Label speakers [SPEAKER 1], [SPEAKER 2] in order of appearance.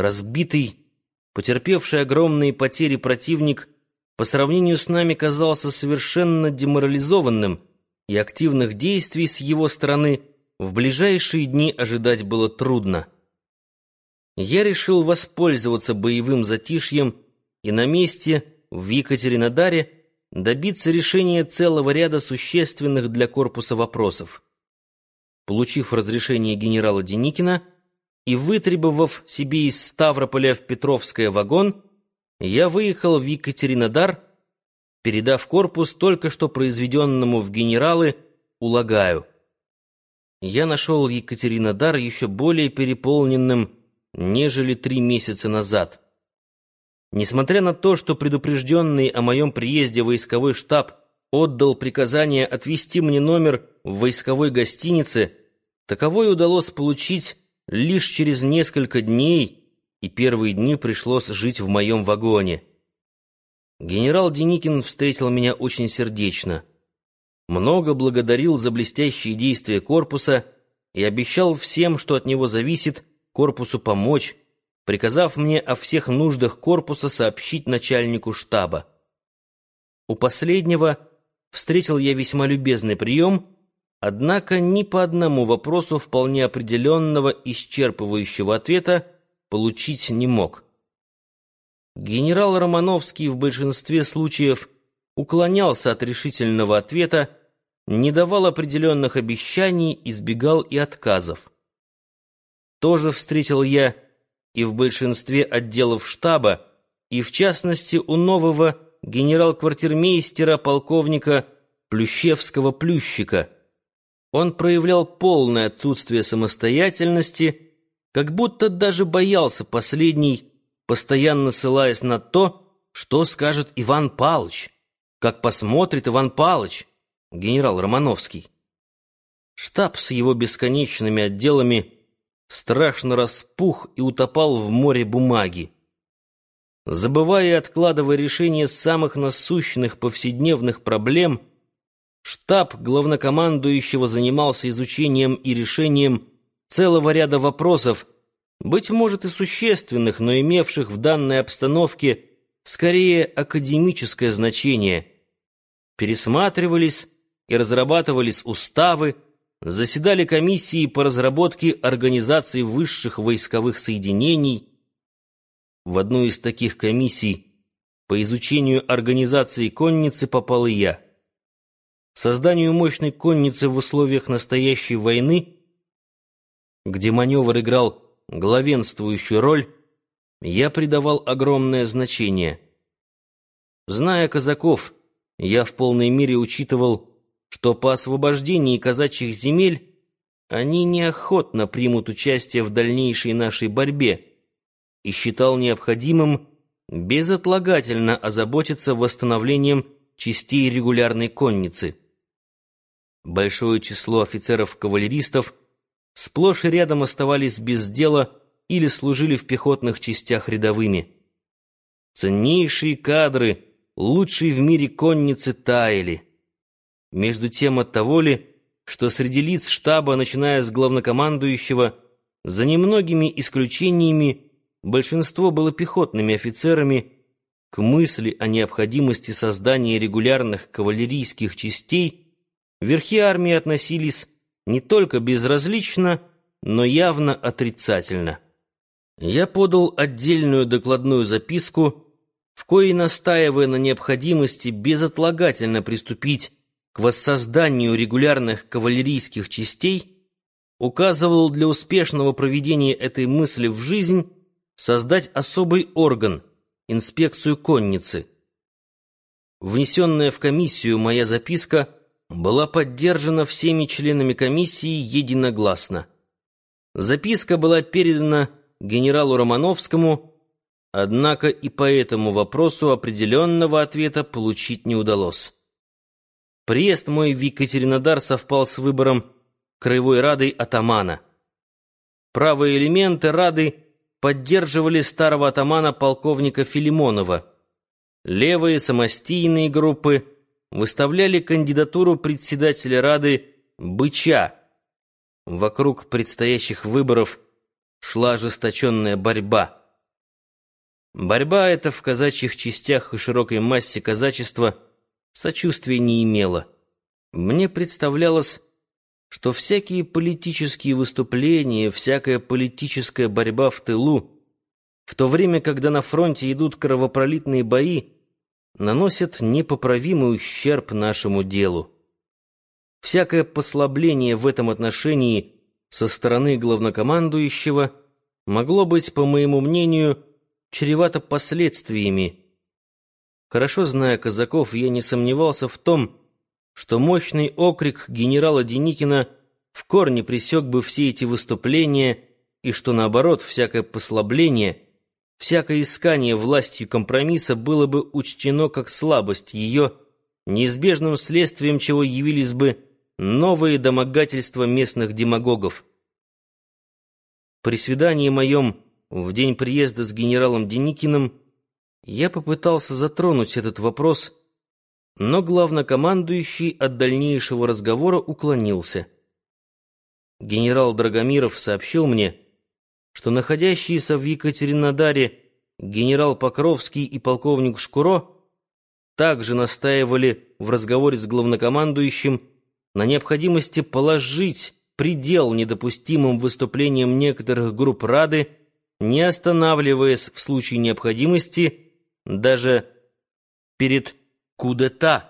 [SPEAKER 1] Разбитый, потерпевший огромные потери противник по сравнению с нами казался совершенно деморализованным, и активных действий с его стороны в ближайшие дни ожидать было трудно. Я решил воспользоваться боевым затишьем и на месте в Екатеринодаре добиться решения целого ряда существенных для корпуса вопросов. Получив разрешение генерала Деникина и вытребовав себе из Ставрополя в Петровское вагон, я выехал в Екатеринодар, передав корпус только что произведенному в генералы Улагаю. Я нашел Екатеринодар еще более переполненным, нежели три месяца назад. Несмотря на то, что предупрежденный о моем приезде войсковой штаб отдал приказание отвести мне номер в войсковой гостинице, таковой удалось получить лишь через несколько дней, и первые дни пришлось жить в моем вагоне. Генерал Деникин встретил меня очень сердечно. Много благодарил за блестящие действия корпуса и обещал всем, что от него зависит, корпусу помочь, приказав мне о всех нуждах корпуса сообщить начальнику штаба. У последнего встретил я весьма любезный прием, однако ни по одному вопросу вполне определенного исчерпывающего ответа получить не мог. Генерал Романовский в большинстве случаев уклонялся от решительного ответа, не давал определенных обещаний, избегал и отказов. Тоже встретил я и в большинстве отделов штаба, и в частности у нового генерал-квартирмейстера полковника Плющевского-Плющика. Он проявлял полное отсутствие самостоятельности, как будто даже боялся последний, постоянно ссылаясь на то, что скажет Иван Палыч, как посмотрит Иван Палыч, генерал Романовский. Штаб с его бесконечными отделами страшно распух и утопал в море бумаги. Забывая и откладывая решение самых насущных повседневных проблем, штаб главнокомандующего занимался изучением и решением целого ряда вопросов, быть может и существенных, но имевших в данной обстановке скорее академическое значение. Пересматривались и разрабатывались уставы, заседали комиссии по разработке организации высших войсковых соединений. В одну из таких комиссий по изучению организации конницы попал и я. Созданию мощной конницы в условиях настоящей войны, где маневр играл главенствующую роль, я придавал огромное значение. Зная казаков, я в полной мере учитывал что по освобождении казачьих земель они неохотно примут участие в дальнейшей нашей борьбе и считал необходимым безотлагательно озаботиться восстановлением частей регулярной конницы. Большое число офицеров-кавалеристов сплошь и рядом оставались без дела или служили в пехотных частях рядовыми. Ценнейшие кадры, лучшие в мире конницы, таяли. Между тем от того ли, что среди лиц штаба, начиная с главнокомандующего, за немногими исключениями, большинство было пехотными офицерами, к мысли о необходимости создания регулярных кавалерийских частей верхи армии относились не только безразлично, но явно отрицательно. Я подал отдельную докладную записку, в коей настаивая на необходимости безотлагательно приступить к воссозданию регулярных кавалерийских частей указывал для успешного проведения этой мысли в жизнь создать особый орган — инспекцию конницы. Внесенная в комиссию моя записка была поддержана всеми членами комиссии единогласно. Записка была передана генералу Романовскому, однако и по этому вопросу определенного ответа получить не удалось. Приезд мой в Екатеринодар совпал с выбором Краевой Рады атамана. Правые элементы Рады поддерживали старого атамана полковника Филимонова. Левые самостийные группы выставляли кандидатуру председателя Рады Быча. Вокруг предстоящих выборов шла ожесточенная борьба. Борьба эта в казачьих частях и широкой массе казачества сочувствия не имела. Мне представлялось, что всякие политические выступления, всякая политическая борьба в тылу, в то время, когда на фронте идут кровопролитные бои, наносят непоправимый ущерб нашему делу. Всякое послабление в этом отношении со стороны главнокомандующего могло быть, по моему мнению, чревато последствиями. Хорошо зная казаков, я не сомневался в том, что мощный окрик генерала Деникина в корне пресек бы все эти выступления и что, наоборот, всякое послабление, всякое искание властью компромисса было бы учтено как слабость ее, неизбежным следствием чего явились бы новые домогательства местных демагогов. При свидании моем в день приезда с генералом Деникиным я попытался затронуть этот вопрос, но главнокомандующий от дальнейшего разговора уклонился. Генерал Драгомиров сообщил мне, что находящиеся в Екатеринодаре генерал Покровский и полковник Шкуро также настаивали в разговоре с главнокомандующим на необходимости положить предел недопустимым выступлениям некоторых групп Рады, не останавливаясь в случае необходимости даже перед кудета.